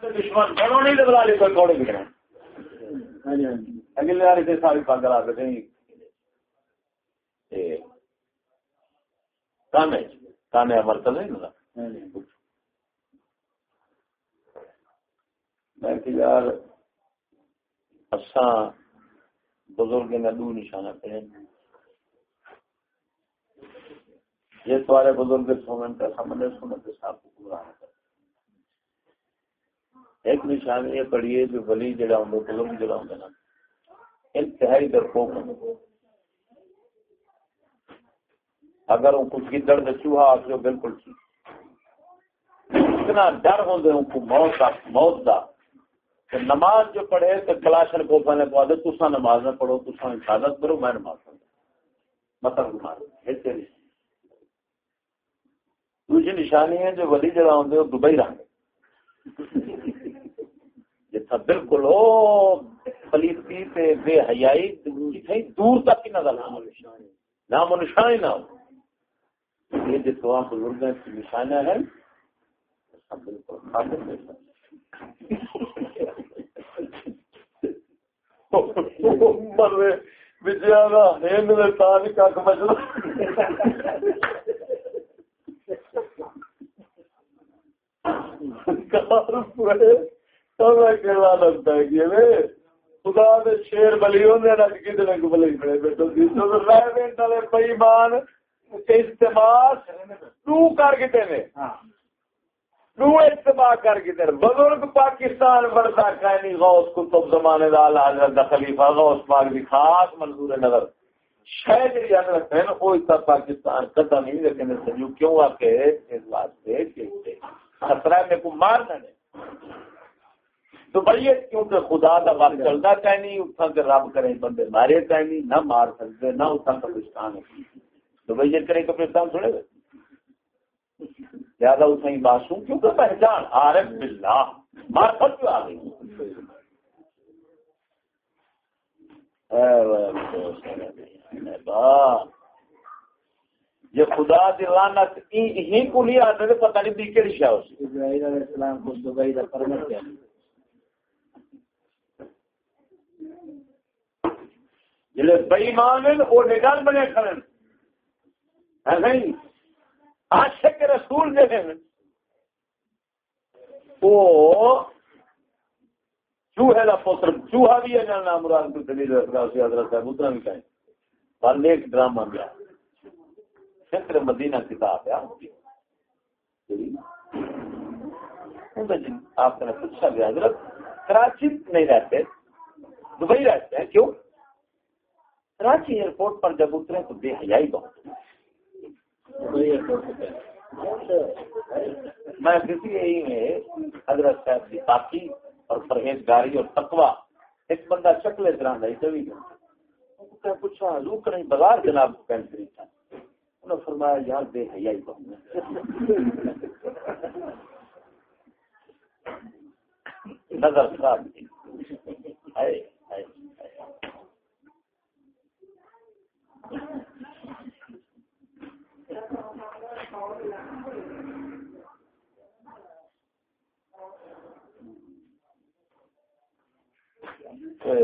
کے دشمن نہیں کوئی کوڑے اگلے ساری کانے کانے نہیں ملا میں کہ یار اساں بزرگ نے دو نشانہ یہ بزرگ سومن کا سمجھے سنت صاحب کو پورا ایک نشانی یہ پڑھی ہے جو ولی جڑا ہوں بزرگ جڑا ہوں نا۔ انتہائی در کو اگر ان کو گدڑ دے چوہا آ بالکل ٹھیک۔ اتنا ڈر ہوں دے ان کو موت دا موت دا۔ کہ نماز جو پڑھے تو کلاشن کو پہلے پوا دے تسا نماز نہ پڑھو تسا حفاظت کرو، میں نماز پڑھوں۔ مطلب مارو دوسری نشانی ہے جو ولی جڑا ہوں وہ دبئی رہے جتنا بالکل ہو پلیتی تے بے حیائی جی جتھے دور تک ہی نظر نام۔ نام و نشان نہ ہو یہ جتوا بزرگ کی نشانیاں ہیں۔ بالکل مرے ہند تاج کک بچنا خدا شیر بلی کتنے بلی کھڑے بیٹھو بےمان استعمال کر کے اجتماع کر کے بزرگ پاکستان بڑھتا کہنی غوث کتب زمانے دا حضرت دا خلیفہ غوث پاک دی خاص منظور نظر۔ جی حضرت وہ اتنا پاکستان نہیں لیکن سنجو کیوں آ کے اس واسطے خطرہ میں کو مارنا نہیں بھائی کیونکہ خدا دا بات چلتا کہنی اتنا رب بندے مارے نہ مار سکتے نہ اتنا قبرستان ہے۔ قبرستان گا میں معصوم کیونکہ پہچان عارف باللہ جو آ گئی۔ یہ خدا دلانت ہی کو نہیں آتے پتہ نہیں دی کیڑی اس ابراہیم علیہ السلام کو دبئی دا پرمٹ کیا۔ جلے بے ایمان وہ نگال بنے کھڑے ہیں۔ نہیں؟ عاشق رسول جو ہے وہ چوہے کا پوتر، چوہا بھی ہے جاننا مراد کو دلیل راسی حضرت صاحب، اتنا بھی کہیں۔ پر ایک ڈرامہ گیا فکر مدینہ کتاب ہے، آپ جی۔ نے پوچھا گیا حضرت، کراچی نہیں رہتے، دبئی رہتے ہیں، کیوں؟ کراچی ایئرپورٹ پر جب اترے تو بے حیائی بہت میں کسی یہی میں حضرت صاحب کی پاکی اور پرہیزگاری اور تقوا ایک بندہ شکل طرح نہیں گیا پوچھا حضور کریں بازار جناب انہوں نے فرمایا، یار بے حیائی بہت نظر خراب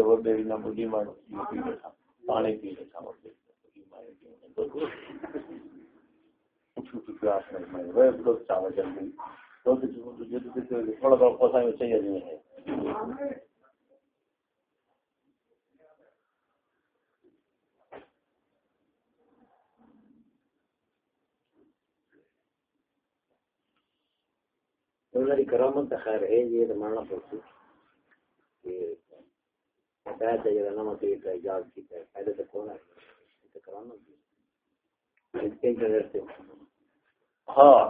وہ میری نہ بڑھی مار پانی پی لیتا چاول جلدی تھوڑا بہت پسند چاہیے نہیں ہے کرامت خیر ہے یہ تو ماننا پڑتی ہدایت ہے جگہ نمک ایک ایجاد کی ہے پہلے تو کون ہے کرامت ہاں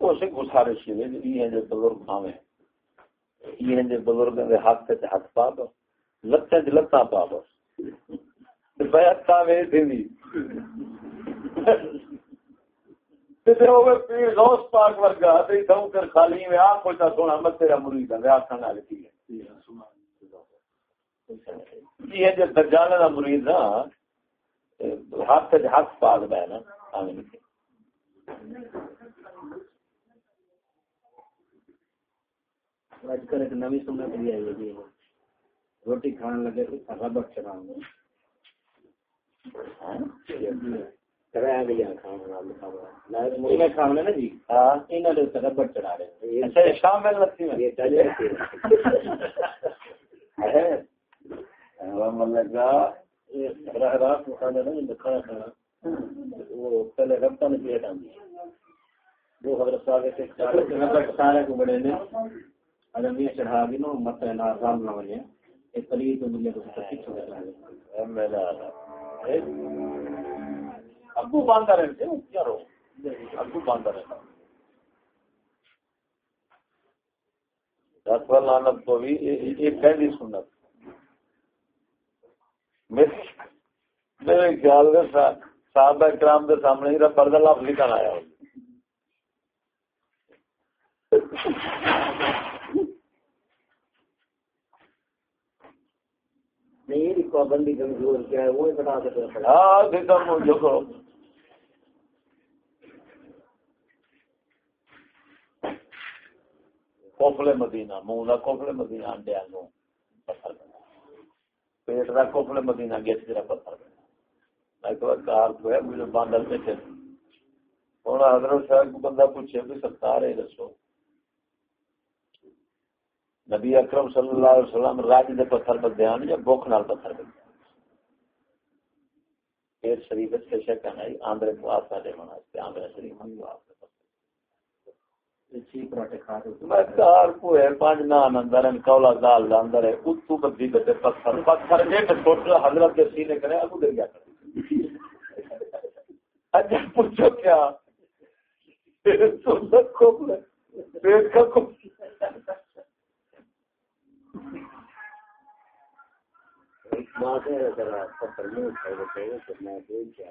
اسے گزارش یہ جو بزرگ ہاں یہ جو بزرگ ہاتھ سے ہاتھ پا دو لتے لتا پا دو بیعت کا وے دینی غوث پاک ورگا تے دھوں کر خالی میں آپ کوئی سونا مت تیرا مرید ہے آپ کھانا لگی ہے۔ یہ جو دجال دا مرید نا ہاتھ تے ہاتھ پاک دا نا آمین۔ اج کل ایک نوی سنت بھی آئی ہے جی روٹی کھانے لگے تو گے کرایا گیا کھانا کھانا نا جی ہاں۔ انہوں نے ربٹ چڑھا رہے اچھا شامل لگتی ہے رات کو کھانا نا کھانا کھانا وہ پہلے ربٹا نے پلیٹ آئی دو حضرت صاحب سارے کو بڑے نے اگر میں چڑھا بھی نو مت نہ رام نہ ونجے اے پلی ملے تو کچھ چھوڑ دے میرا ابو باندھا رہتے ہیں کیا رو؟ ابو باندھا رہتا۔ دس لانت تو بھی ایک پہلی سنت۔ میرے خیال میں صاحب کرام کے سامنے ہی پردہ لفظ لکھن آیا۔ نہیں پابندی کمزور کیا ہے وہ بتا سکتے ہاں جو کرو کوفلے مدینہ منہ کا کوفلے مدینہ انڈیا نو پتھر پیٹ کا کوفلے مدینہ گیس جرا پتھر ایک بار کار کو ہے، مجھے باندر میں چل ہوں حضرت صاحب کو بندہ پوچھے بھی سرکار ہے، دسو۔ نبی اکرم صلی اللہ علیہ وسلم راج دے پتھر پر دھیان یا بوکھ نال پتھر پر پھر شریف سے شک ہے آندر کو آسا دے منا اس آندر شریف ہم جو آپ میں کار کو ہے پانچ نان اندر ان کولا دال اندر ہے اتو بدی بتے پتھر پتھر دے چھوٹ حضرت کے سینے کرے ابو دے گیا اج پوچھو کیا سنت کو پیٹ کا کو بات ہے اگر آپ کا پڑھنے اٹھائے بتائے تو میں دیکھ کیا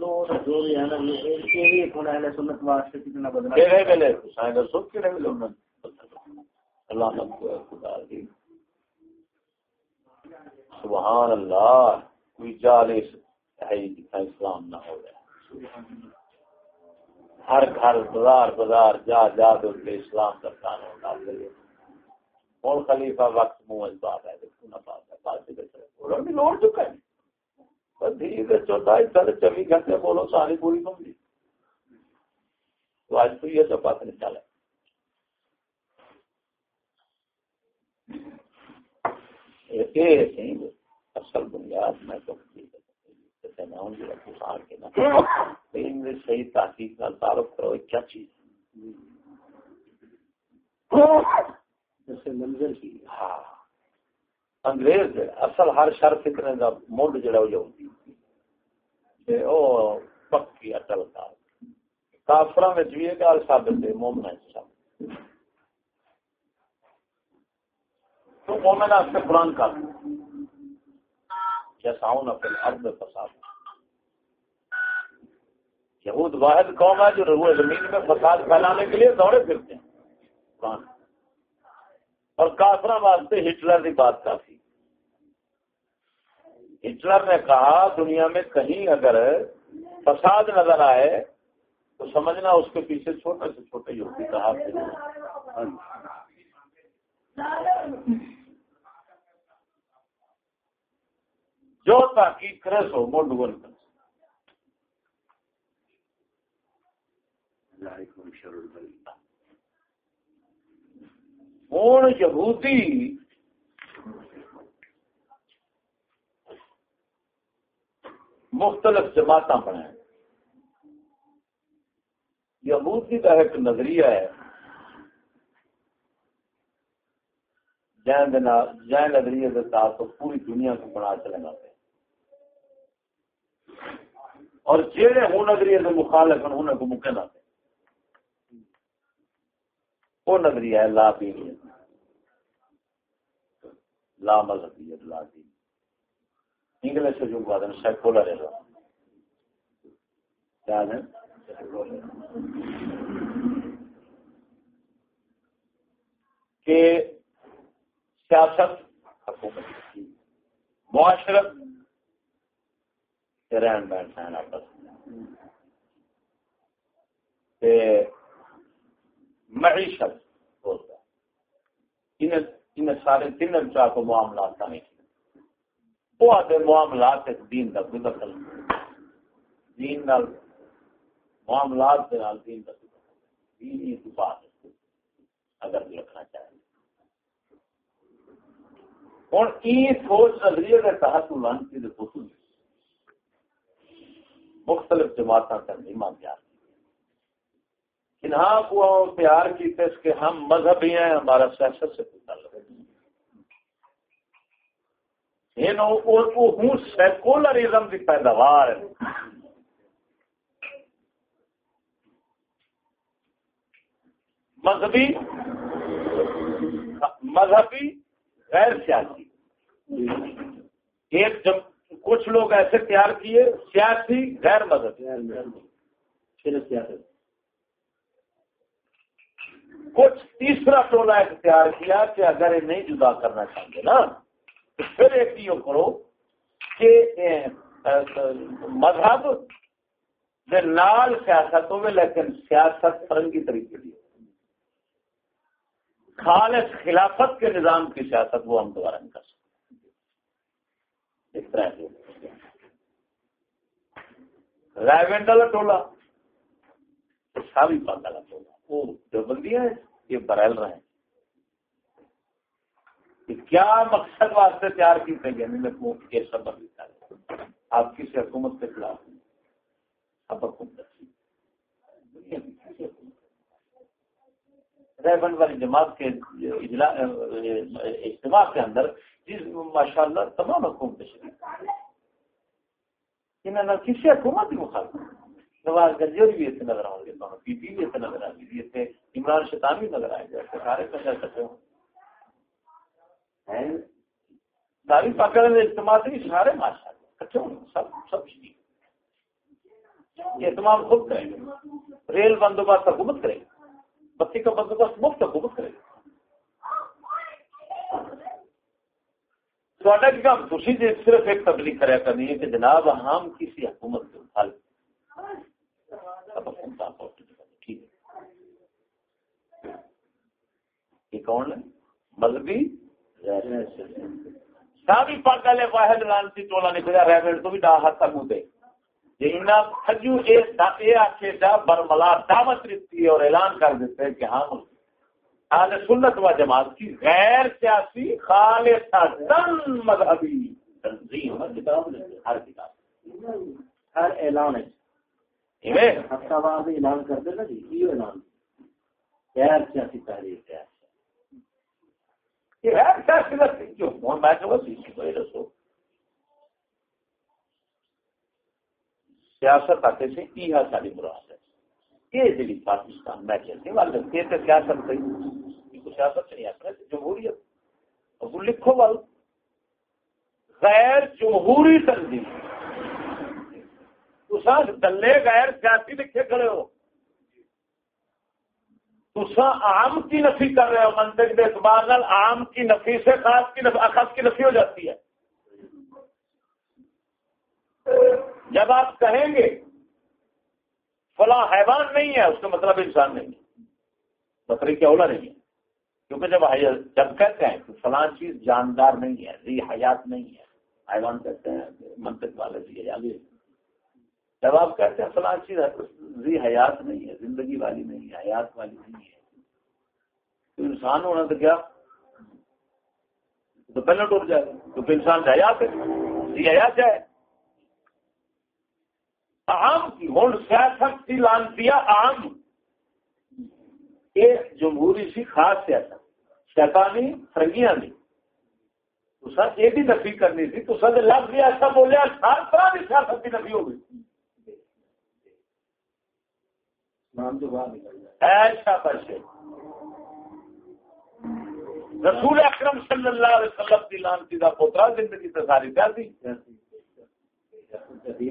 کے لیے کو سبحان اللہ، کوئی جال اسلام نہ ہو جائے۔ ہر گھر بازار بازار، جا جا دے اسلام کا قانون خلیفہ وقت منہ بات ہے نہ بات ہے بات لوڑ چکا ہے۔ چوبیس گھنٹے بولو ساری پوری بن تو آج تو یہ تو پتہ نہیں چلا اصل بنیاد میں تو صحیح تحقیق کا تعارف کرو کیا چیز منظر کی ہاں انگریز اصل ہر شر فکرے کا مڈ جڑا وہ پکی اٹل کا کافر بھی یہ گل ثابت ہے مومنا تو مومن سے قرآن کا جیسا ہوں اپنے ارد فساد یہود واحد قوم ہے جو روح زمین میں فساد پھیلانے کے لیے دوڑے پھرتے ہیں۔ قرآن۔ اور کافر واسطے ہٹلر کی بات کافی۔ ہٹلر نے کہا، دنیا میں کہیں اگر فساد نظر آئے تو سمجھنا اس کے پیچھے چھوٹے سے چھوٹے یوگی کہا جو تحقیق کرے سو موڈ ڈبل کر۔ ہوں یہودی؟ مختلف جماعت بنائے یہودی کا ایک نظریہ ہے۔ جین جین نظریے کے ساتھ تو پوری دنیا کو بنا چلے گا اور جہے ہوں نظریے سے مخالف ہیں انہیں کو مکے نہ وہ نظریہ ہے، لا دینیت لا مذہبیت لا دین۔ انگلش سے جو بات ہے سیکولرزم ہے؟ کہ سیاست حکومت معاشرت رہن بہن سہن آپس معیشت ہوتا ان سارے تین چار کو معاملات کا نہیں۔ وہ آتے معاملات دین کا کوئی دخل دین نال معاملات کے نال دین کا دین ہی تو بات اگر رکھنا چاہے ہوں یہ سوچ نظریے کے تحت لانتی مختلف جماعت کا نہیں مان پیار انہاں کو پیار کی تیس کہ ہم مذہبی ہیں، ہمارا سیاست سے کوئی تعلق ہوں سیکولرزم کی پیداوار ہے۔ مذہبی مذہبی غیر سیاسی۔ ایک جب کچھ لوگ ایسے تیار کیے سیاسی غیر مذہبی۔ کچھ تیسرا ٹولہ اختیار کیا کہ اگر یہ نہیں جدا کرنا چاہتے نا تو پھر ایک یہ کرو کہ مذہب نال سیاست میں لیکن سیاست فرنگی طریقے کی خالص خلافت کے نظام کی سیاست وہ ہم دوبارہ نہیں کر سکتے۔ اس طرح سے۔ ریونڈل ٹولہ سابی پاگل ٹولہ وہ جو بندیاں یہ برائل رہے۔ ہیں کیا مقصد واسطے تیار کی گئے یعنی یہ سب آپ کسی حکومت کے خلاف اب حکومت۔ ریبن والی جماعت کے اجتماع کے اندر جس ماشاء اللہ تمام حکومت انہوں نے کسی حکومت کی مخالفت۔ نواز گنجوری بھی اتنے نظر آؤں گے پی پی بھی اتنے نظر آئے گی اتنے عمران شیطان بھی نظر آئے گا سارے پنجاب کٹے ہوں۔ داری پکڑ اجتماع سے سارے ماشاء اللہ کٹھے ہوں، سب سب شریف یہ اہتمام خود کریں گے۔ ریل بندوبست حکومت کرے گا بتی کا بندوبست مفت حکومت کرے گا کی کام دوسری صرف ایک تبلیغ کرا کرنی ہے کہ جناب ہم کسی حکومت کے مخالف کون ہے؟ مذہبی؟ ساری پاک والے واحد لانسی ٹولا نکلا ریویڈ تو بھی ڈا تک ہوتے۔ جنا کھجو اے دا برملا دعوت ہے اور اعلان کر دیتے ہیں کہ ہم آج سنت و جماعت کی غیر سیاسی خالص مذہبی تنظیم ہر کتاب ہر کتاب ہر اعلان ہے۔ اعلان کرتے نا جی یہ اعلان۔ غیر سیاسی تحریر ہے۔ سیاست آتے سے یہ ساری مراد۔ ہے یہ جی پاکستان میں چلتے والے سیاست سیاست نہیں آتا جمہوریت۔ اور لکھو وال۔ غیر جمہوری تنظیم۔ دلے غیر سیاسی لکھے کھڑے ہو۔ عام کی نفی کر رہے ہو۔ منطق کے اعتبار عام کی نفی سے خاص کی نفی خاص کی نفی ہو جاتی ہے۔ جب آپ کہیں گے فلاں حیوان نہیں ہے، اس کا مطلب انسان نہیں ہے۔ بکری کے اولا نہیں ہے۔ کیونکہ جب جب کہتے ہیں کہ فلاں چیز جاندار نہیں ہے ری حیات نہیں ہے، حیوان کہتے ہیں منطق والے سی جب آپ کہتے ہیں فلاں چیز ری حیات نہیں ہے، زندگی والی نہیں ہے، حیات والی نہیں ہے، تو انسان ہونا تو کیا؟ تو پہلے ٹوٹ جائے، کیونکہ انسان حیات ہے۔ ری حیات جائے عام کی ہوں سیاست کی لان دیا عام۔ ایک جمہوری سی خاص سیاست۔ شیطانی فرنگیاں نہیں۔ تو سر یہ بھی نفی کرنی تھی تو سر لفظ ایسا بولے ہر طرح کی سیاست کی نفی ہو گئی۔ ایسا بچے۔ رسول اکرم صلی اللہ علیہ وسلم لانتی دا پوترا زندگی تے ساری سی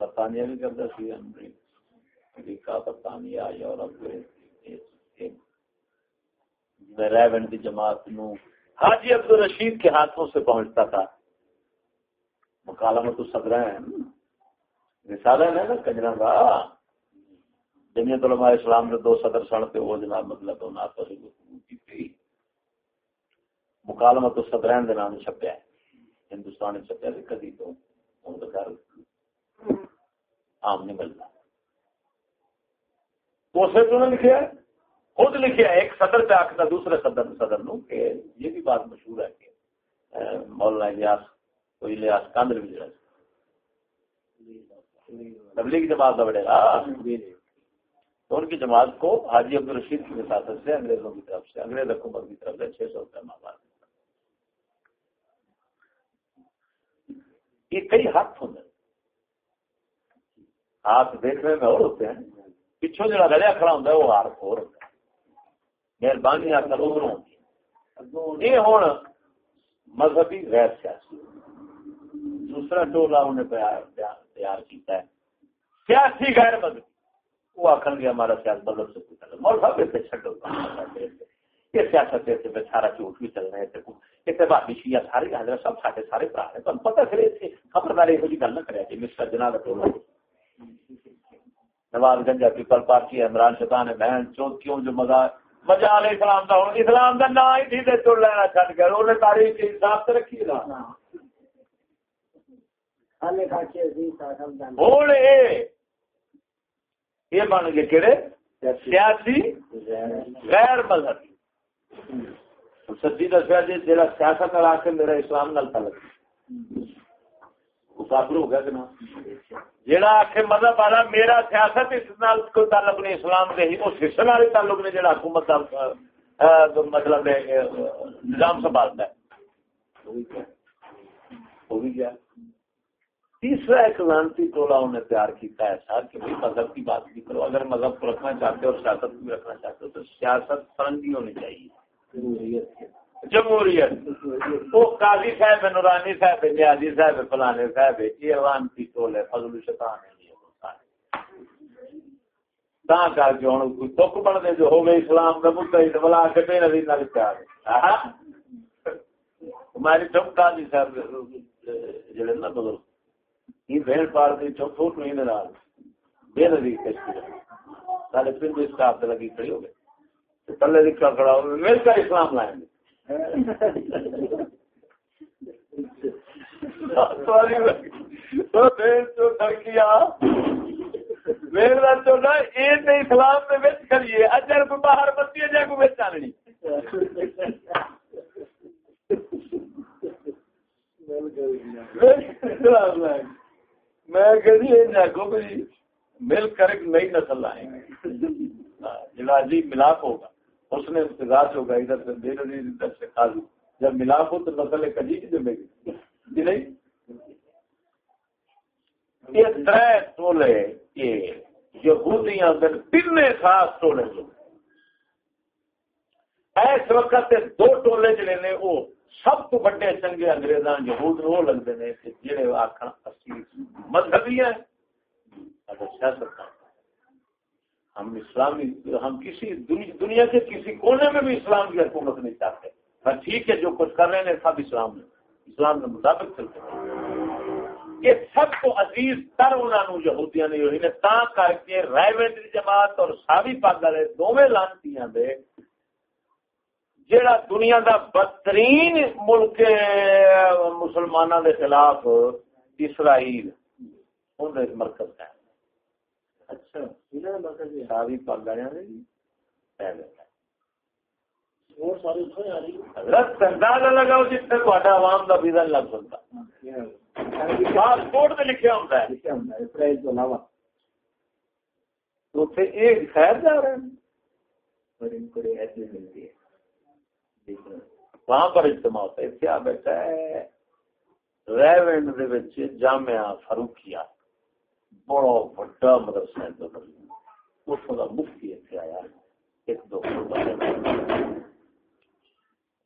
برطانیہ بھی کرتا سی امریکہ، برطانیہ، یورپ ریونڈ کی جماعت نو۔ حاجی عبد الرشید کے ہاتھوں سے پہنچتا تھا۔ مکالمت صدر ہیں رسالہ ہے نا کجرا کا جمعیت علماء اسلام نے دو صدر سن پہ وہ جناب مطلب انہاں پر کی مکالمت صدرین دے نام چھپیا ہے۔ ہندوستان میں چھپیا ہے کدی تو۔ ان کا گھر۔ عام نہیں ملتا۔ اسے تو نے لکھا ہے؟ خود لکھا ہے۔ ایک صدر پہ آخر دوسرے صدر صدر نو کہ یہ بھی بات مشہور ہے کہ مولانا الیاس، کوئی الیاس کاندر بھی جڑا تبلیغ جماعت کا بڑے گا تو ان کی جماعت کو حاجی عبد الرشید کی وساطت سے انگریزوں کی طرف سے، انگریز حکومت کی طرف سے چھ سو روپئے ماں یہ کئی ہاتھ ہوں۔ ہاتھ دیکھنے میں اور ہوتے ہیں۔ پچھوں جڑا رلیا کھڑا ہوتا ہے، وہ ہار اور ہوتا ہے۔ مہربانی آ کر ادھر ہوتی یہ ہوں مذہبی غیر سیاسی۔ دوسرا ٹولا انہیں تیار کیتا ہے۔ سیاسی غیر مذہبی۔ وہ آخر گیا ہمارا سیاست مذہب سے مول صاحب اسے چھڈو۔ یہ سیاست سے جھوٹ بھی چل رہے تھے اتنے بھابی شیعہ سارے حضرت سب سارے سارے برا ہیں۔ تمہیں پتہ پھر اتنے خبردار یہ گل نہ کرے جی مسٹر جناب ٹولا نواز گنجا پیپل پارٹی عمران شیطان ہے بہن چون کیوں جو مزہ مزہ علیہ السلام دا ہوں اسلام دا نا ہی دے تو لینا گیا انہیں تاریخ کے حساب سے رکھی نا۔ ہوں یہ بن گئے کہڑے سیاسی. غیر مذہبی. سچی دسیا جی جا سیاست کے میرا اسلام نال تعلق کافر ہو گیا کہ نا جہاں آخ مذہب والا میرا سیاست اس نال کوئی تعلق نہیں اسلام کے حصے نال تعلق نہیں جہاں حکومت کا مطلب نظام سنبھالتا ہے۔ وہ بھی کیا؟ تیسرا ایک لانتی ٹولہ انہیں تیار کیتا ہے سر کہ بھائی مذہب کی بات بھی کرو۔ اگر مذہب کو رکھنا چاہتے ہو اور سیاست بھی رکھنا چاہتے ہو تو سیاست فرنگی ہونی چاہیے۔ جمہوریت وہ قاضی صاحب نورانی صاحب نیازی صاحب فلانے صاحب یہ لانتی ٹول ہے فضل شیطان ہے کر کے ہوں کوئی تک بن دے جو ہوگئے اسلام کا مدعا بلا کے بے نظیر نہ پیار ہماری چپ قاضی صاحب جڑے نا بزرگ یہ بھیڑ پار دی چو فوٹ نہیں نال۔ بے نظیر کشتی سارے پنڈ اسٹاف لگی کھڑی ہو گئے۔ پلے لکھا کھڑا ہو مل کر اسلام لائیں گے۔ اسلام میں کریے۔ اجر کو باہر بتی جائے کو میں کہ مل کر ایک نئی نسل لائیں گے۔ ہاں، جڑا عجیب ملاپ ہوگا، اس نے امتزاج ہوگا ادھر سے بے نظیر ادھر سے، خالی۔ جب ملاپ ہو تو نسل ایک عجیب جمے گی جی نہیں؟ یہ تر ٹولے یہ یہودیاں دن تین خاص ٹولے جو۔ اس وقت دو ٹولے جڑے نے، وہ سب تو بڑے چنگے انگریزاں یہود وہ لگتے ہیں جہے آخر مذہبی ہیں۔ اگر سیاست ہم اسلامی، ہم کسی دنیا کے کسی کونے میں بھی اسلام کی حکومت نہیں چاہتے۔ ہاں ٹھیک ہے، جو کچھ کر رہے ہیں سب اسلام میں۔ اسلام کے مطابق چلتے ہیں۔ یہ سب کو عزیز تر انہوں نے یہودیاں نے ہوئی نے تا کر کے رائے جماعت اور سابی پاگ والے دونوں لانتی دے۔ جیڑا دنیا دا بدترین ملک مسلمانوں کے خلاف اسرائیل مرکز کا اچھا مرکز شاہی پاک گاڑیاں نے پہلے حضرت اندازہ لگاؤ جتنے تھوڑا عوام کا ویزا لگ سکتا۔ پاسپورٹ میں لکھا ہوتا ہے۔ لکھا ہوتا ہے اپریل تو علاوہ۔ تو پھر ایک خیر جا رہے ہیں اور ان کو ایسی ملتی ہے۔ وہاں پر اجتماع ہوتا ہے۔ کیا بیٹا ہے۔ ریونڈ دے وچ جامعہ فاروقیہ، بڑا بڑا مدرسہ ہے۔ اس کا مفتی اتنے آیا ایک دو۔